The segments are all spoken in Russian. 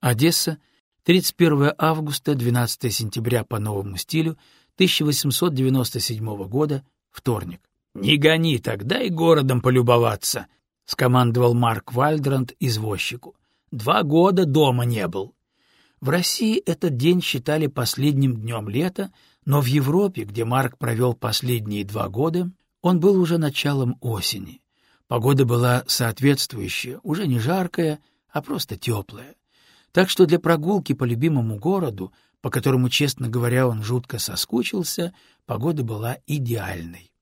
Одесса, 31 августа, 12 сентября по новому стилю 1897 года, вторник. «Не гони тогда и городом полюбоваться», — скомандовал Марк Вальдранд извозчику. «Два года дома не был». В России этот день считали последним днем лета, но в Европе, где Марк провел последние два года, он был уже началом осени. Погода была соответствующая, уже не жаркая, а просто теплая. Так что для прогулки по любимому городу, по которому, честно говоря, он жутко соскучился, погода была идеальной.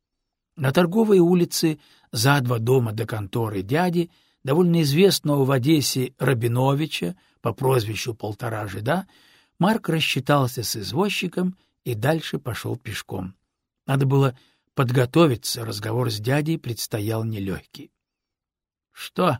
На торговой улице, за два дома до конторы дяди, довольно известного в Одессе Рабиновича по прозвищу «Полтора жида», Марк рассчитался с извозчиком и дальше пошел пешком. Надо было подготовиться, разговор с дядей предстоял нелегкий. — Что,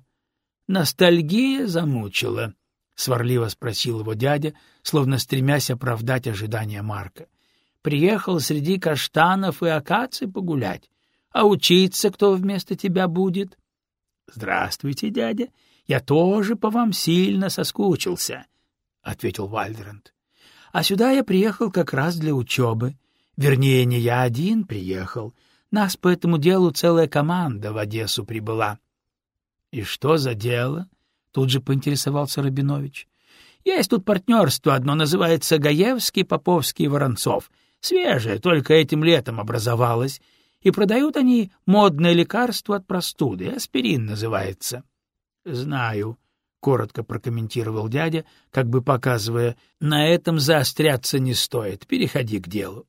ностальгия замучила? — сварливо спросил его дядя, словно стремясь оправдать ожидания Марка. — Приехал среди каштанов и акаций погулять. А учиться кто вместо тебя будет? — Здравствуйте, дядя. Я тоже по вам сильно соскучился, — ответил Вальдеранд. — А сюда я приехал как раз для учебы. Вернее, не я один приехал. Нас по этому делу целая команда в Одессу прибыла. — И что за дело? — тут же поинтересовался Рабинович. — Есть тут партнерство одно, называется Гаевский, Поповский и Воронцов. Свежее, только этим летом образовалось и продают они модное лекарство от простуды, аспирин называется. — Знаю, — коротко прокомментировал дядя, как бы показывая, — на этом заостряться не стоит, переходи к делу.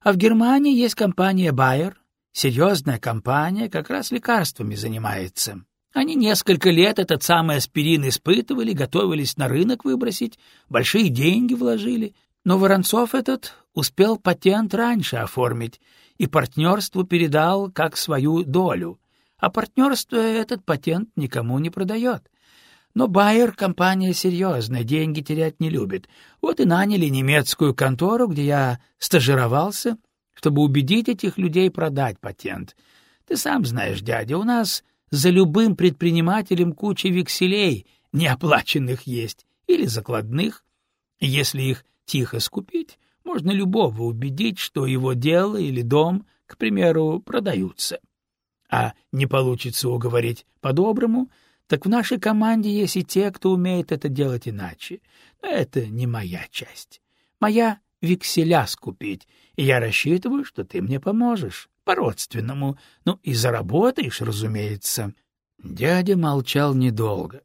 А в Германии есть компания Байер, серьезная компания, как раз лекарствами занимается. Они несколько лет этот самый аспирин испытывали, готовились на рынок выбросить, большие деньги вложили, но Воронцов этот успел патент раньше оформить — и партнерству передал как свою долю, а партнерство этот патент никому не продает. Но Байер — компания серьезная, деньги терять не любит. Вот и наняли немецкую контору, где я стажировался, чтобы убедить этих людей продать патент. Ты сам знаешь, дядя, у нас за любым предпринимателем куча векселей неоплаченных есть или закладных. Если их тихо скупить, можно любого убедить, что его дело или дом, к примеру, продаются. А не получится уговорить по-доброму, так в нашей команде есть и те, кто умеет это делать иначе. Но это не моя часть. Моя — векселя скупить, и я рассчитываю, что ты мне поможешь, по-родственному, ну и заработаешь, разумеется. Дядя молчал недолго,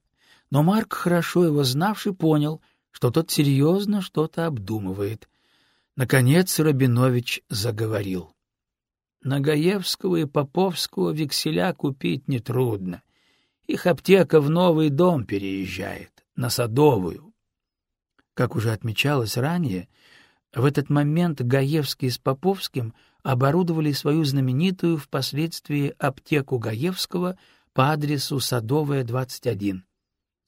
но Марк, хорошо его знавший, понял, что тот серьезно что-то обдумывает, Наконец Рабинович заговорил. Нагаевского и Поповского векселя купить нетрудно. Их аптека в новый дом переезжает, на Садовую. Как уже отмечалось ранее, в этот момент Гаевский с Поповским оборудовали свою знаменитую впоследствии аптеку Гаевского по адресу Садовая, 21.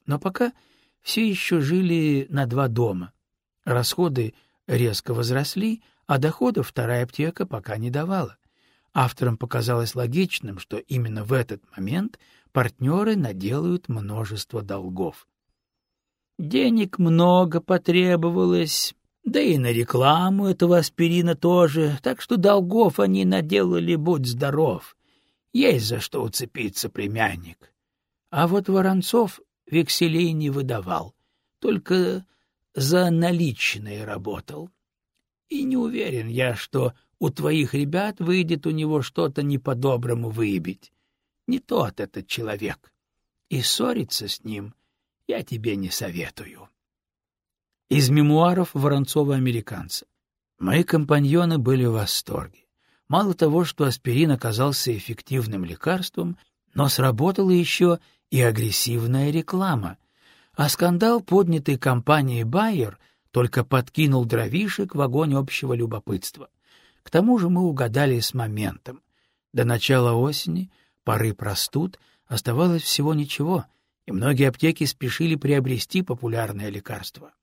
Но пока все еще жили на два дома. Расходы резко возросли, а доходов вторая аптека пока не давала. Авторам показалось логичным, что именно в этот момент партнеры наделают множество долгов. Денег много потребовалось, да и на рекламу этого аспирина тоже, так что долгов они наделали, будь здоров. Есть за что уцепиться, племянник. А вот Воронцов векселей не выдавал, только за наличные работал. И не уверен я, что у твоих ребят выйдет у него что-то не по-доброму выебить. Не тот этот человек. И ссориться с ним я тебе не советую. Из мемуаров Воронцова-американца. Мои компаньоны были в восторге. Мало того, что аспирин оказался эффективным лекарством, но сработала еще и агрессивная реклама, а скандал, поднятый компанией «Байер», только подкинул дровишек в огонь общего любопытства. К тому же мы угадали с моментом. До начала осени, поры простуд, оставалось всего ничего, и многие аптеки спешили приобрести популярное лекарство.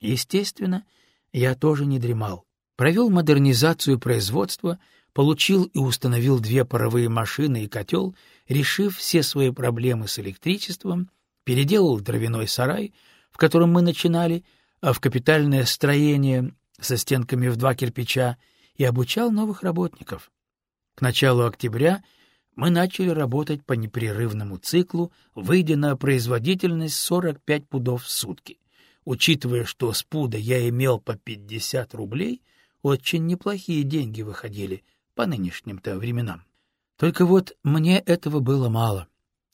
Естественно, я тоже не дремал. Провел модернизацию производства, получил и установил две паровые машины и котел, решив все свои проблемы с электричеством — переделал дровяной сарай, в котором мы начинали, а в капитальное строение со стенками в два кирпича, и обучал новых работников. К началу октября мы начали работать по непрерывному циклу, выйдя на производительность 45 пудов в сутки. Учитывая, что с пуда я имел по 50 рублей, очень неплохие деньги выходили по нынешним-то временам. Только вот мне этого было мало.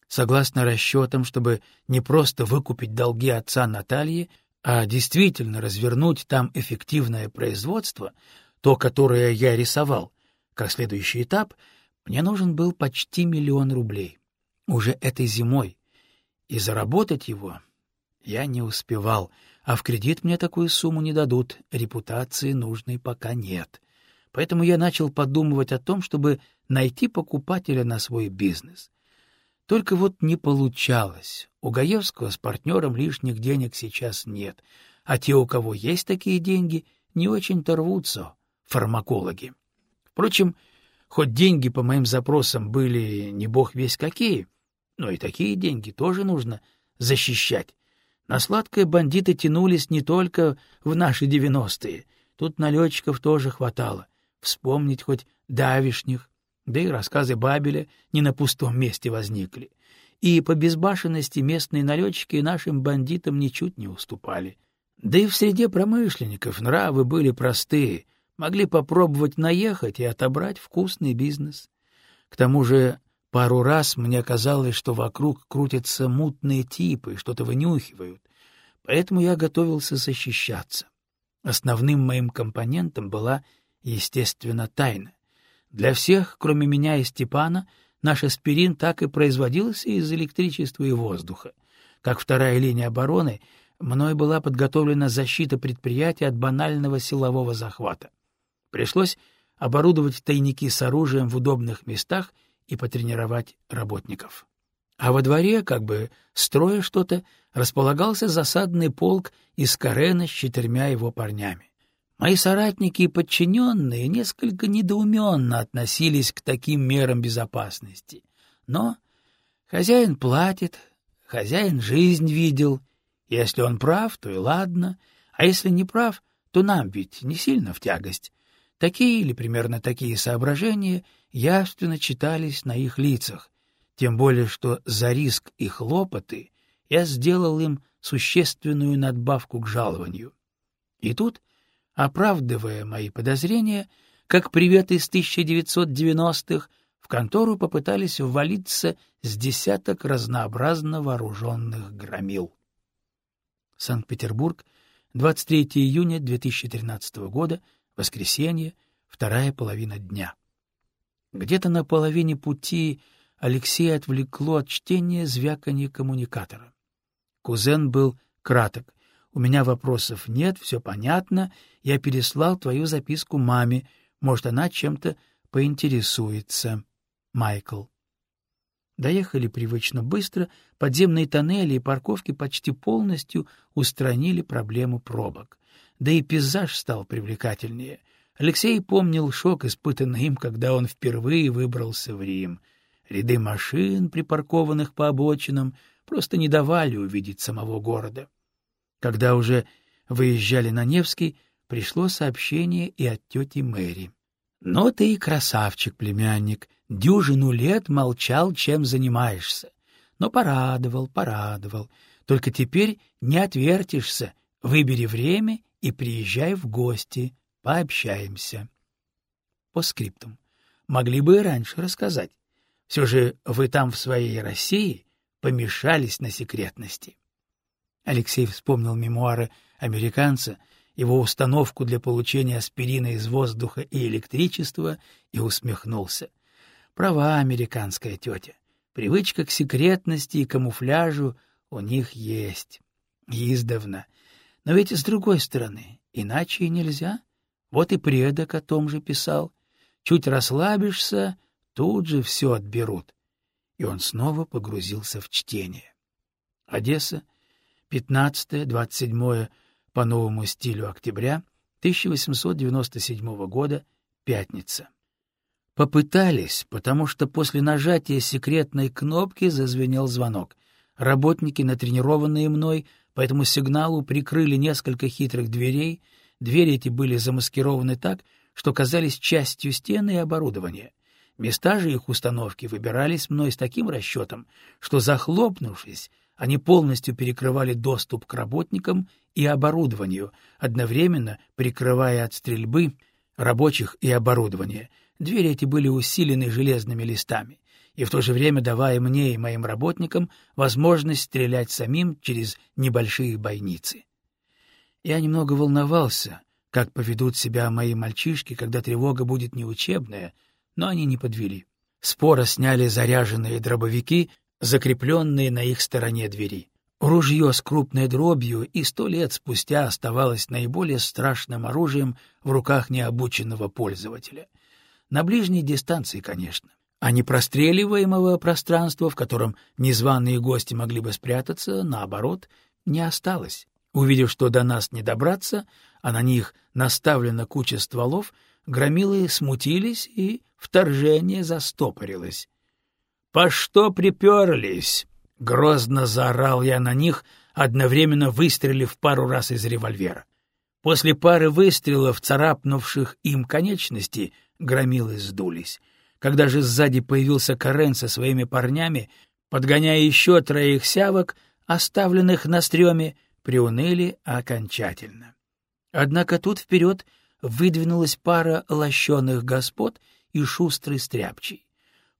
Согласно расчетам, чтобы не просто выкупить долги отца Натальи, а действительно развернуть там эффективное производство, то, которое я рисовал, как следующий этап, мне нужен был почти миллион рублей. Уже этой зимой. И заработать его я не успевал, а в кредит мне такую сумму не дадут, репутации нужной пока нет. Поэтому я начал подумывать о том, чтобы найти покупателя на свой бизнес. Только вот не получалось. У Гаевского с партнером лишних денег сейчас нет, а те, у кого есть такие деньги, не очень-то рвутся, фармакологи. Впрочем, хоть деньги по моим запросам были не бог весь какие, но и такие деньги тоже нужно защищать. На сладкое бандиты тянулись не только в наши девяностые, тут налетчиков тоже хватало вспомнить хоть давишних, да и рассказы Бабеля не на пустом месте возникли. И по безбашенности местные налетчики нашим бандитам ничуть не уступали. Да и в среде промышленников нравы были простые, могли попробовать наехать и отобрать вкусный бизнес. К тому же пару раз мне казалось, что вокруг крутятся мутные типы, что-то вынюхивают, поэтому я готовился защищаться. Основным моим компонентом была естественно, тайна. Для всех, кроме меня и Степана, наш аспирин так и производился из электричества и воздуха. Как вторая линия обороны, мной была подготовлена защита предприятия от банального силового захвата. Пришлось оборудовать тайники с оружием в удобных местах и потренировать работников. А во дворе, как бы строя что-то, располагался засадный полк из Карена с четырьмя его парнями. Мои соратники и подчиненные несколько недоуменно относились к таким мерам безопасности. Но хозяин платит, хозяин жизнь видел. Если он прав, то и ладно, а если не прав, то нам ведь не сильно в тягость. Такие или примерно такие соображения явственно читались на их лицах, тем более что за риск и хлопоты я сделал им существенную надбавку к жалованию. И тут Оправдывая мои подозрения, как привет из 1990-х, в контору попытались ввалиться с десяток разнообразно вооруженных громил. Санкт-Петербург, 23 июня 2013 года, воскресенье, вторая половина дня. Где-то на половине пути Алексей отвлекло от чтения звяканье коммуникатора. Кузен был краток. У меня вопросов нет, все понятно. Я переслал твою записку маме. Может, она чем-то поинтересуется. Майкл. Доехали привычно быстро, подземные тоннели и парковки почти полностью устранили проблему пробок. Да и пейзаж стал привлекательнее. Алексей помнил шок, испытанный им, когда он впервые выбрался в Рим. Ряды машин, припаркованных по обочинам, просто не давали увидеть самого города. Когда уже выезжали на Невский, пришло сообщение и от тети Мэри. — Ну ты и красавчик, племянник, дюжину лет молчал, чем занимаешься. Но порадовал, порадовал. Только теперь не отвертишься, выбери время и приезжай в гости, пообщаемся. По скриптум. Могли бы и раньше рассказать. Все же вы там в своей России помешались на секретности. Алексей вспомнил мемуары американца, его установку для получения аспирина из воздуха и электричества и усмехнулся. Права американская тетя. Привычка к секретности и камуфляжу у них есть. Издавна. Но ведь с другой стороны, иначе и нельзя. Вот и предок о том же писал. Чуть расслабишься, тут же все отберут. И он снова погрузился в чтение. Одесса — 15-27 по новому стилю октября 1897 года, пятница. Попытались, потому что после нажатия секретной кнопки зазвенел звонок. Работники, натренированные мной, По этому сигналу прикрыли несколько хитрых дверей, двери эти были замаскированы так, что казались частью стены и оборудования. Места же их установки выбирались мной с таким расчетом, что, захлопнувшись, они полностью перекрывали доступ к работникам и оборудованию, одновременно прикрывая от стрельбы рабочих и оборудования. Двери эти были усилены железными листами и в то же время давая мне и моим работникам возможность стрелять самим через небольшие бойницы. Я немного волновался, как поведут себя мои мальчишки, когда тревога будет не учебная, но они не подвели. Споро сняли заряженные дробовики, закрепленные на их стороне двери. Ружье с крупной дробью и сто лет спустя оставалось наиболее страшным оружием в руках необученного пользователя. На ближней дистанции, конечно. А непростреливаемого пространства, в котором незваные гости могли бы спрятаться, наоборот, не осталось. Увидев, что до нас не добраться, а на них наставлена куча стволов, громилы смутились, и вторжение застопорилось. — По что приперлись? — грозно заорал я на них, одновременно выстрелив пару раз из револьвера. После пары выстрелов, царапнувших им конечности, громилы сдулись. Когда же сзади появился Карен со своими парнями, подгоняя еще троих сявок, оставленных на стреме, приуныли окончательно. Однако тут вперед выдвинулась пара лощеных господ и шустрый стряпчий.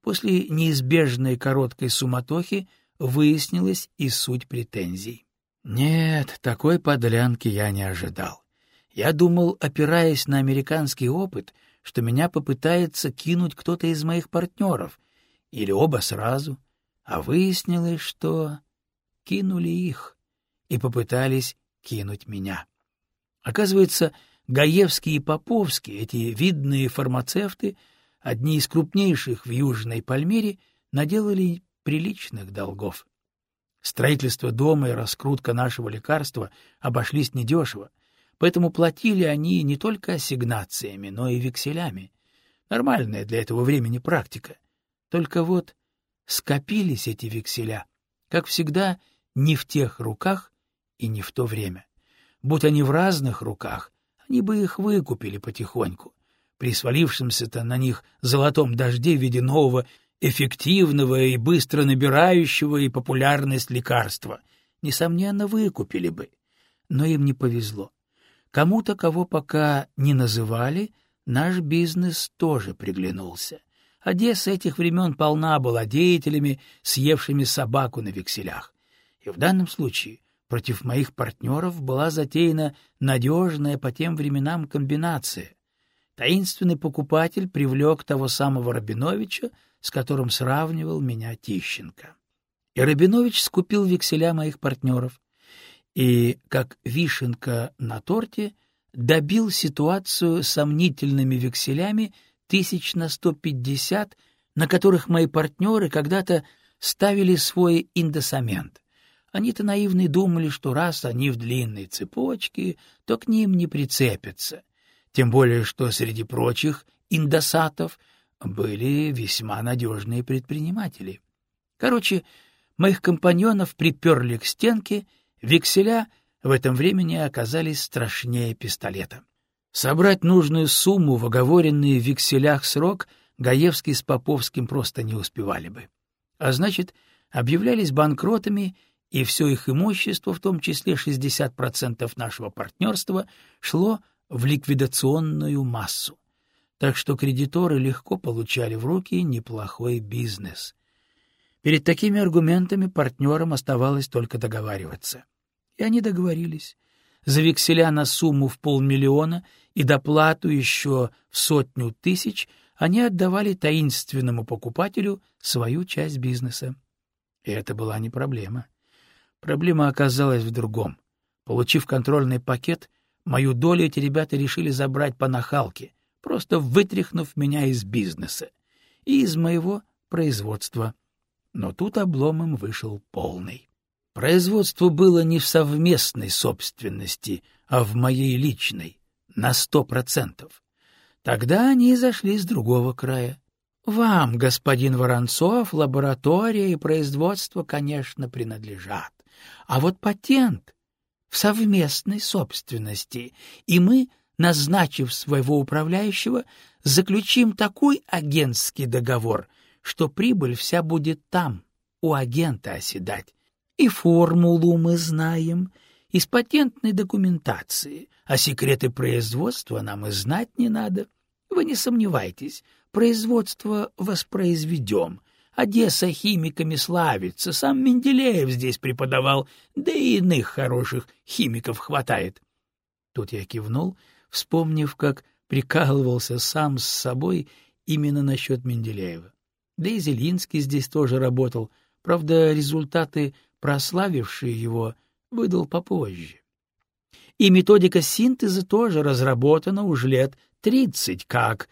После неизбежной короткой суматохи выяснилась и суть претензий. Нет, такой подлянки я не ожидал. Я думал, опираясь на американский опыт, что меня попытается кинуть кто-то из моих партнеров, или оба сразу, а выяснилось, что кинули их и попытались кинуть меня. Оказывается, Гаевский и Поповский, эти видные фармацевты, одни из крупнейших в Южной Пальмире, наделали приличных долгов. Строительство дома и раскрутка нашего лекарства обошлись недешево, поэтому платили они не только ассигнациями, но и векселями. Нормальная для этого времени практика. Только вот скопились эти векселя, как всегда, не в тех руках и не в то время. Будь они в разных руках, они бы их выкупили потихоньку. При свалившемся-то на них золотом дожде в виде нового эффективного и быстро набирающего и популярность лекарства, несомненно, выкупили бы. Но им не повезло. Кому-то, кого пока не называли, наш бизнес тоже приглянулся. Одесса этих времен полна была деятелями, съевшими собаку на векселях. И в данном случае против моих партнеров была затеяна надежная по тем временам комбинация. Таинственный покупатель привлек того самого Рабиновича, с которым сравнивал меня Тищенко. И Рабинович скупил векселя моих партнеров и, как вишенка на торте, добил ситуацию сомнительными векселями тысяч на сто пятьдесят, на которых мои партнеры когда-то ставили свой индосамент. Они-то наивные думали, что раз они в длинной цепочке, то к ним не прицепятся. Тем более, что среди прочих индосатов были весьма надежные предприниматели. Короче, моих компаньонов приперли к стенке, векселя в этом времени оказались страшнее пистолета. Собрать нужную сумму в оговоренный в векселях срок Гаевский с Поповским просто не успевали бы. А значит, объявлялись банкротами, и все их имущество, в том числе 60% нашего партнерства, шло в ликвидационную массу так что кредиторы легко получали в руки неплохой бизнес. Перед такими аргументами партнерам оставалось только договариваться. И они договорились. За векселя на сумму в полмиллиона и доплату еще в сотню тысяч они отдавали таинственному покупателю свою часть бизнеса. И это была не проблема. Проблема оказалась в другом. Получив контрольный пакет, мою долю эти ребята решили забрать по нахалке, просто вытряхнув меня из бизнеса и из моего производства. Но тут облом им вышел полный. Производство было не в совместной собственности, а в моей личной, на сто процентов. Тогда они зашли с другого края. Вам, господин Воронцов, лаборатория и производство, конечно, принадлежат. А вот патент в совместной собственности, и мы, назначив своего управляющего, заключим такой агентский договор, что прибыль вся будет там, у агента оседать. И формулу мы знаем, из патентной документации, а секреты производства нам и знать не надо. Вы не сомневайтесь, производство воспроизведем. Одесса химиками славится, сам Менделеев здесь преподавал, да и иных хороших химиков хватает. Тут я кивнул, вспомнив, как прикалывался сам с собой именно насчет Менделеева. Да и Зелинский здесь тоже работал, правда, результаты, прославившие его, выдал попозже. И методика синтеза тоже разработана уже лет тридцать как.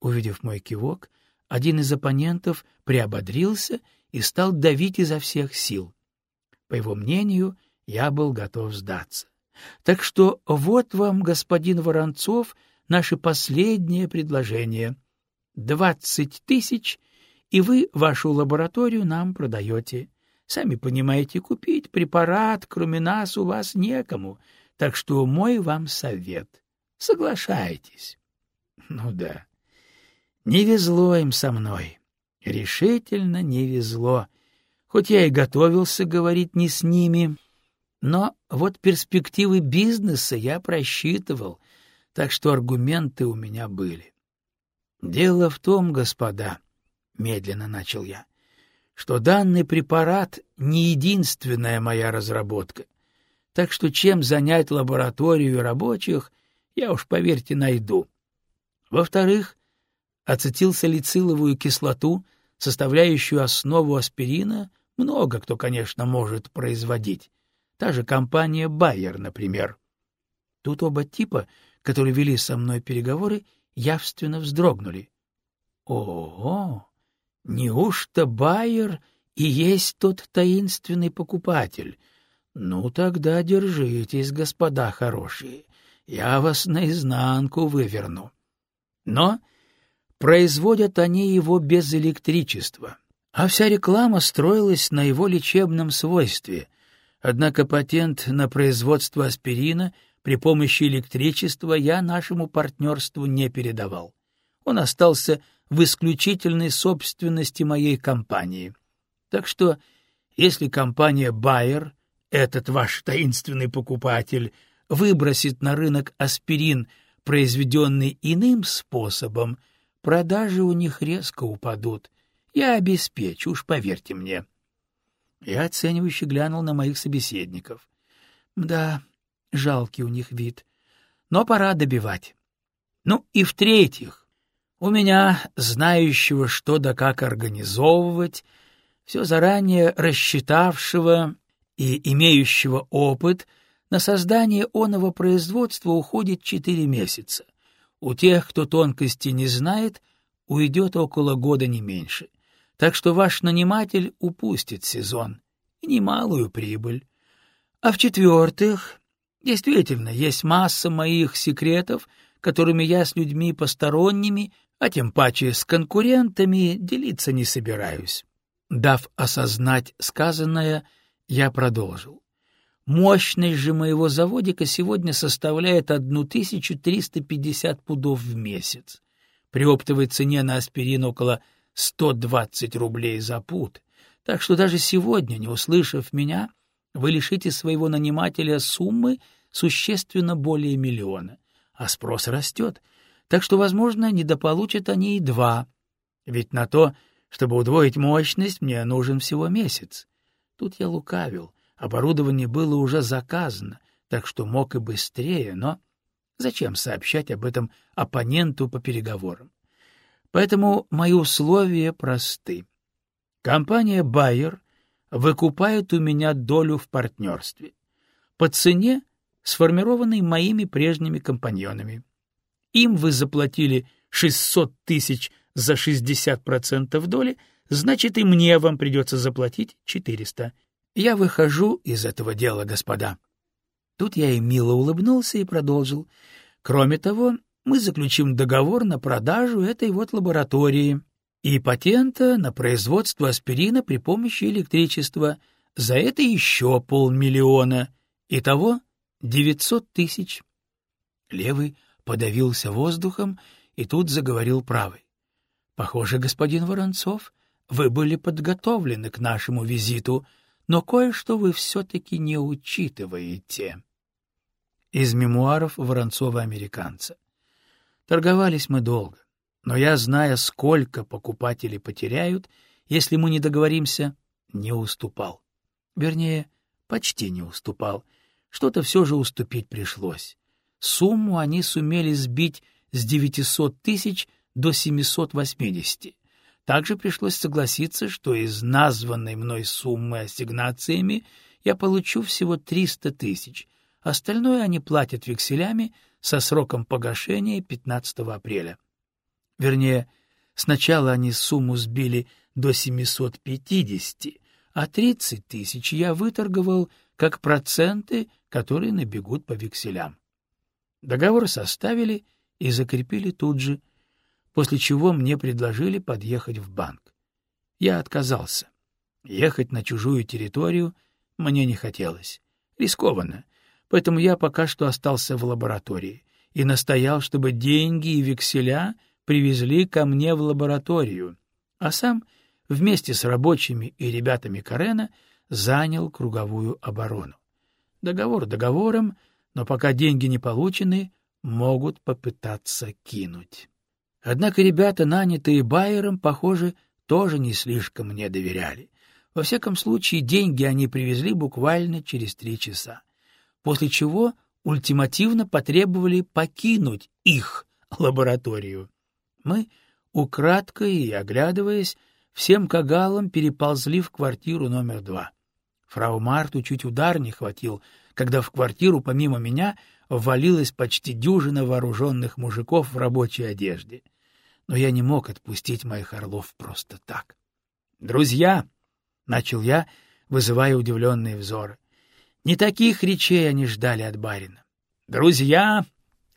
Увидев мой кивок, один из оппонентов приободрился и стал давить изо всех сил. По его мнению, я был готов сдаться. Так что вот вам, господин Воронцов, наше последнее предложение. Двадцать тысяч, и вы вашу лабораторию нам продаете. Сами понимаете, купить препарат, кроме нас, у вас некому, так что мой вам совет. Соглашайтесь. Ну да, не везло им со мной, решительно не везло, хоть я и готовился говорить не с ними, но вот перспективы бизнеса я просчитывал, так что аргументы у меня были. Дело в том, господа, — медленно начал я, что данный препарат не единственная моя разработка. Так что чем занять лабораторию и рабочих, я уж, поверьте, найду. Во-вторых, ацетилсалициловую кислоту, составляющую основу аспирина, много кто, конечно, может производить. Та же компания Байер, например. Тут оба типа, которые вели со мной переговоры, явственно вздрогнули. Ого! Неужто Байер и есть тот таинственный покупатель? Ну, тогда держитесь, господа хорошие, я вас наизнанку выверну. Но производят они его без электричества, а вся реклама строилась на его лечебном свойстве. Однако патент на производство аспирина при помощи электричества я нашему партнерству не передавал. Он остался в исключительной собственности моей компании. Так что, если компания Bayer, этот ваш таинственный покупатель, выбросит на рынок аспирин, произведенный иным способом, продажи у них резко упадут. Я обеспечу, уж поверьте мне. Я оценивающе глянул на моих собеседников. Да, жалкий у них вид, но пора добивать. Ну и в-третьих, у меня, знающего, что да как организовывать, все заранее рассчитавшего и имеющего опыт, на создание оного производства уходит четыре месяца. У тех, кто тонкости не знает, уйдет около года не меньше. Так что ваш наниматель упустит сезон и немалую прибыль. А в-четвертых, действительно, есть масса моих секретов, которыми я с людьми посторонними а тем паче с конкурентами делиться не собираюсь. Дав осознать сказанное, я продолжил. Мощность же моего заводика сегодня составляет 1350 пудов в месяц. При оптовой цене на аспирин около 120 рублей за пуд. Так что даже сегодня, не услышав меня, вы лишите своего нанимателя суммы существенно более миллиона. А спрос растет, так что, возможно, недополучат они и два. Ведь на то, чтобы удвоить мощность, мне нужен всего месяц. Тут я лукавил. Оборудование было уже заказано, так что мог и быстрее, но зачем сообщать об этом оппоненту по переговорам? Поэтому мои условия просты. Компания Bayer выкупает у меня долю в партнерстве по цене, сформированной моими прежними компаньонами. Им вы заплатили 600 тысяч за 60% доли, значит, и мне вам придется заплатить 400. Я выхожу из этого дела, господа. Тут я и мило улыбнулся и продолжил. Кроме того, мы заключим договор на продажу этой вот лаборатории и патента на производство аспирина при помощи электричества. За это еще полмиллиона. Итого девятьсот тысяч. Левый подавился воздухом и тут заговорил правый. — Похоже, господин Воронцов, вы были подготовлены к нашему визиту, но кое-что вы все-таки не учитываете. Из мемуаров Воронцова-американца. Торговались мы долго, но я, зная, сколько покупатели потеряют, если мы не договоримся, не уступал. Вернее, почти не уступал. Что-то все же уступить пришлось. Сумму они сумели сбить с 900 тысяч до 780. Также пришлось согласиться, что из названной мной суммы ассигнациями я получу всего 300 тысяч, остальное они платят векселями со сроком погашения 15 апреля. Вернее, сначала они сумму сбили до 750, а 30 тысяч я выторговал как проценты, которые набегут по векселям. Договор составили и закрепили тут же, после чего мне предложили подъехать в банк. Я отказался. Ехать на чужую территорию мне не хотелось. Рискованно, поэтому я пока что остался в лаборатории и настоял, чтобы деньги и векселя привезли ко мне в лабораторию, а сам вместе с рабочими и ребятами Карена занял круговую оборону. Договор договором, но пока деньги не получены, могут попытаться кинуть. Однако ребята, нанятые Байером, похоже, тоже не слишком мне доверяли. Во всяком случае, деньги они привезли буквально через три часа, после чего ультимативно потребовали покинуть их лабораторию. Мы, украдкой и оглядываясь, всем кагалам переползли в квартиру номер два. Фрау Марту чуть удар не хватил, когда в квартиру помимо меня ввалилась почти дюжина вооруженных мужиков в рабочей одежде. Но я не мог отпустить моих орлов просто так. «Друзья!» — начал я, вызывая удивленные взоры. Не таких речей они ждали от барина. «Друзья!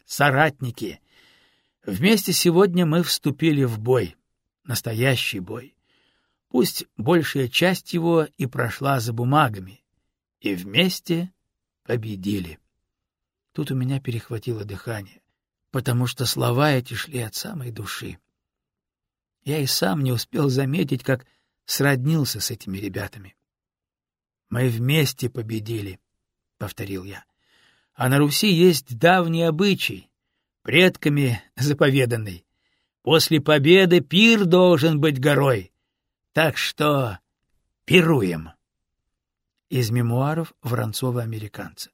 Соратники! Вместе сегодня мы вступили в бой, настоящий бой. Пусть большая часть его и прошла за бумагами, и вместе победили». Тут у меня перехватило дыхание, потому что слова эти шли от самой души. Я и сам не успел заметить, как сроднился с этими ребятами. «Мы вместе победили», — повторил я. «А на Руси есть давний обычай, предками заповеданный. После победы пир должен быть горой, так что пируем». Из мемуаров Воронцова-американца.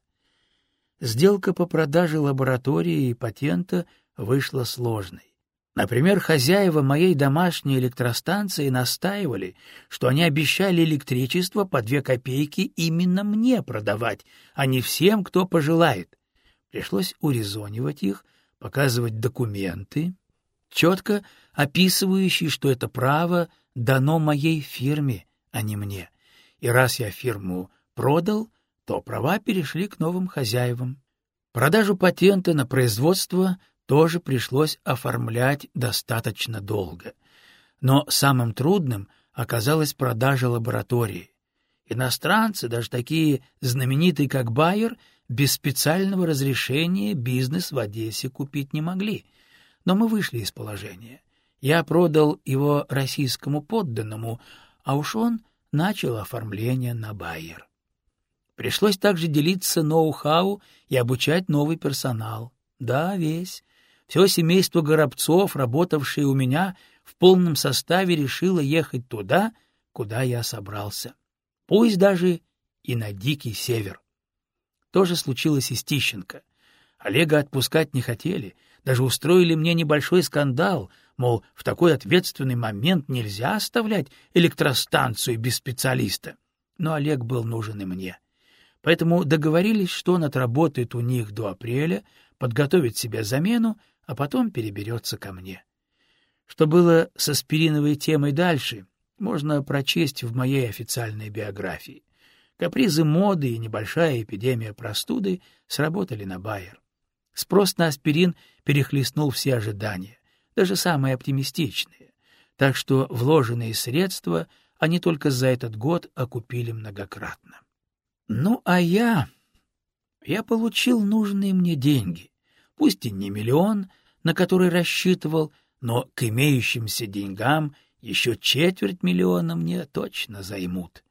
Сделка по продаже лаборатории и патента вышла сложной. Например, хозяева моей домашней электростанции настаивали, что они обещали электричество по две копейки именно мне продавать, а не всем, кто пожелает. Пришлось урезонивать их, показывать документы, четко описывающие, что это право дано моей фирме, а не мне. И раз я фирму продал, то права перешли к новым хозяевам. Продажу патента на производство тоже пришлось оформлять достаточно долго. Но самым трудным оказалась продажа лаборатории. Иностранцы, даже такие знаменитые, как Байер, без специального разрешения бизнес в Одессе купить не могли. Но мы вышли из положения. Я продал его российскому подданному, а уж он начал оформление на Байер. Пришлось также делиться ноу-хау и обучать новый персонал. Да, весь. Все семейство Горобцов, работавшее у меня, в полном составе решило ехать туда, куда я собрался. Пусть даже и на дикий север. То же случилось и с Тищенко. Олега отпускать не хотели, даже устроили мне небольшой скандал, мол, в такой ответственный момент нельзя оставлять электростанцию без специалиста. Но Олег был нужен и мне. Поэтому договорились, что он отработает у них до апреля, подготовит себе замену, а потом переберется ко мне. Что было с аспириновой темой дальше, можно прочесть в моей официальной биографии. Капризы моды и небольшая эпидемия простуды сработали на Байер. Спрос на аспирин перехлестнул все ожидания, даже самые оптимистичные, так что вложенные средства они только за этот год окупили многократно. Ну, а я... Я получил нужные мне деньги, пусть и не миллион, на который рассчитывал, но к имеющимся деньгам еще четверть миллиона мне точно займут.